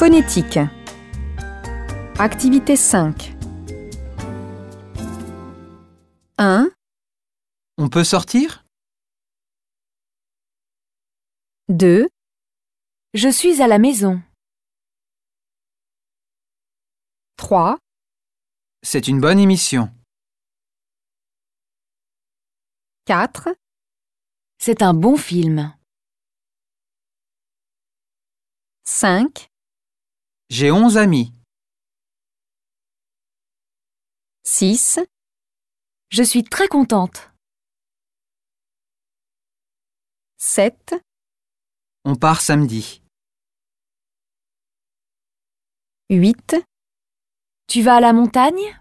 Phonétique. Activité 5. 1, On peut sortir? 2, Je suis à la maison. 3, C'est une bonne émission. 4, C'est un bon film. 5, J'ai 11 amis. 6, Je suis très contente. 7, On part samedi. 8, Tu vas à la montagne?